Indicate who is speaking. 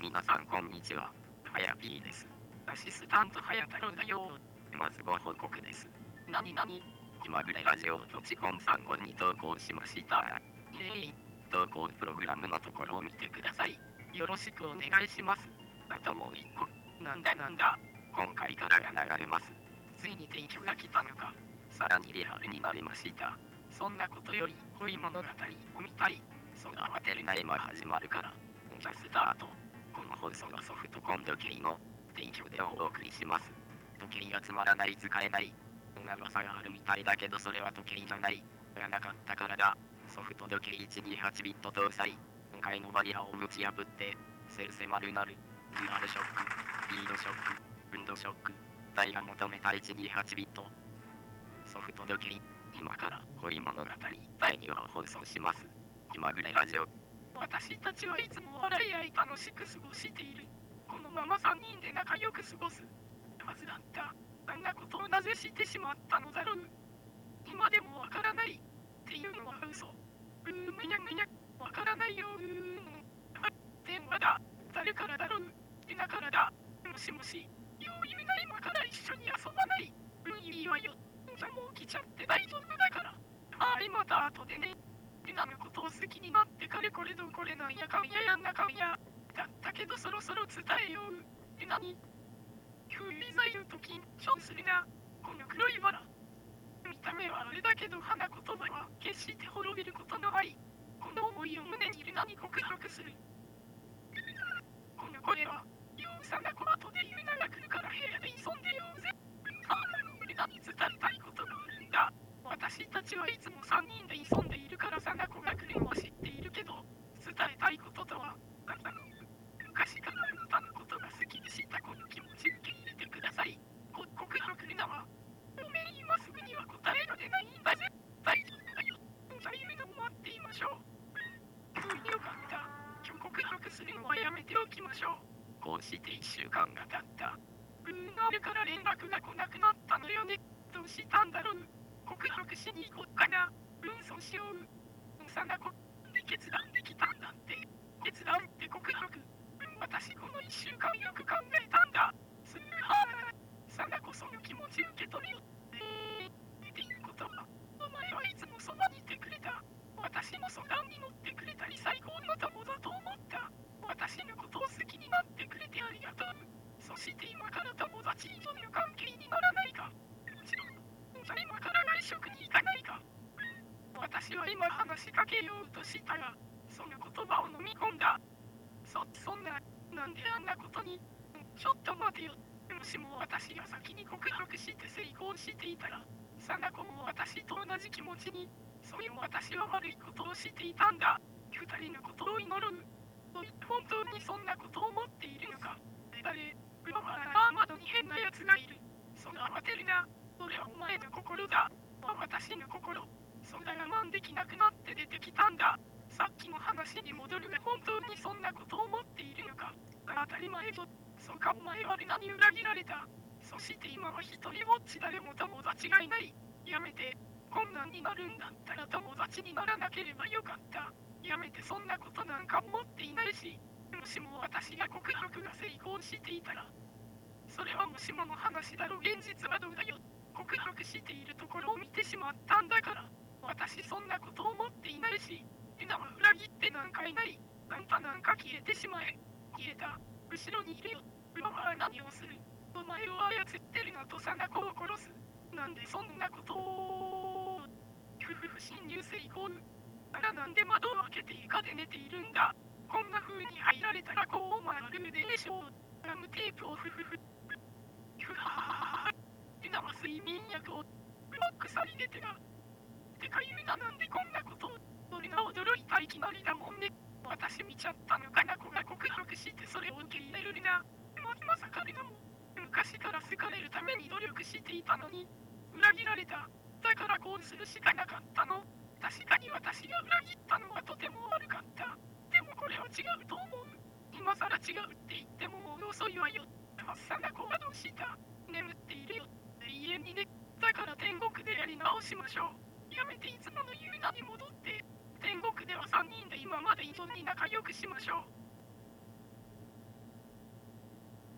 Speaker 1: 皆さんこんにちは。はやぴーです。アシスタントはや太郎だよ。まずご報告です。
Speaker 2: なになに
Speaker 1: 気まぐれラジオとチコンさん号に投稿しました。
Speaker 2: イェイ
Speaker 1: 投稿プログラムのところを見てください。
Speaker 2: よろしくお願いします。
Speaker 1: あともう一個、
Speaker 2: なんだなんだ？
Speaker 1: 今回からが流れます。
Speaker 2: ついに提供が来たのか。
Speaker 1: さらにリアルになりました。
Speaker 2: そんなことより濃い物語を見たい。
Speaker 1: そが慌てるな今始まるから。じゃあスタート。この放送はソフトコン時計の提供でお送りします。時計がつまらない使えない。長さがあるみたいだけどそれは時計じゃない。がなかったからだ。ソフト時計128ビット搭載。今回のバリアを打ち破って、セル狭るなる。デュアルショック、リードショック、ウンドショック。台が求めた128ビット。ソフト時計、今から恋物語第2話を放送します。気まぐれラジオ。
Speaker 2: 私たちはいつも笑い合い楽しく過ごしている。このまま3人で仲良く過ごすはずだった。あんなことをなぜしてしまったのだろう。今でもわからないっていうのは嘘。うーむにゃむにゃ、わからないようーん。電話だ。誰からだろう。ゆなからだ。もしもし。ようゆな今から一緒に遊ばない。うんいいわよ。じゃもう来ちゃって大丈夫だから。はい、また後でね。ゆなのことを好きになってかれこれどこれなんやかんややんなかんや。だったけどそろそろ伝えよう。ゆなに。急いざ言うと緊張するな。この黒いバラ。見た目はあれだけど花言葉は決して滅びることのない。この思いを胸にゆなに告白する？この声は、ようさなこ後でゆなが来るから部屋で遊んでようぜ。ああ、ゆなに伝えたいことがあるんだ。ちはいつも3人で遊んでいるからさなこが来るのは知っているけど、伝えたいこととは、あなたの昔からあなたのことが好きでしたこの気持ち受け入れてください。こ告白ルナは、ごめん今すぐには答えられないんだぜ。大丈夫だよ。じゃあ言うの待っていましょう。うん、よかった。今日告白するのはやめておきましょう。
Speaker 1: こうして1週間が経った。
Speaker 2: うん、あれから連絡が来なくなったのよね。どうしたんだろう。告白しに行こっかな。うん、そうしよう。そん、なこ、で決断できたんだって。決断って告白。うん、私この1週間よく考えようとしたが、その言葉を飲み込んだ。そ、そんな、なんであんなことに。ちょっと待てよ。もしも私が先に告白して成功していたら、さなこも私と同じ気持ちに、そういう私は悪いことをしていたんだ。二人のことを祈る。本当にそんなことを思っているのか。誰うわあ窓に変な奴がいる。その慌てるな。それはお前の心だ。私の心。そんな我慢できなくなって出てきたんだ。さっきの話に戻るが本当にそんなことを思っているのか。当たり前ぞ。そうかお前はルナに裏切られた。そして今は一人ぼっち誰も友達がいない。やめて。こんなんになるんだったら友達にならなければよかった。やめてそんなことなんか思っていないし。もしも私が告白が成功していたら、それはもしもの話だろ。現実はどうだよ。告白しているところを見てしまったんだから。私そんなこと思っていないし、ユナは裏切ってなんかいない。あんたなんか消えてしまえ。消えた。後ろにいるよ。うわは何をする。お前を操ってるのとさなこを殺す。なんでそんなことを。ふふふ侵入成功。あらなんで窓を開けて床で寝ているんだ。こんな風に入られたらこう回るでしょう。ガムテープをふふふ。ふはははユナは睡眠薬を。ブロックさり出てな。てかユナなんでこんなことを。俺が驚いたいきなりだもんね。私見ちゃったのかな子が告白してそれを受け入れるな。ま、まさかルナも。昔から好かれるために努力していたのに。裏切られた。だからこうするしかなかったの。確かに私が裏切ったのはとても悪かった。でもこれは違うと思う。今更違うって言ってももう遅いわよ。さな子はどうした眠っているよ。永遠にね。だから天国でやり直しましょう。やめていつもの優雅に戻って。天国では3人で今まで一緒に仲良くしましょう。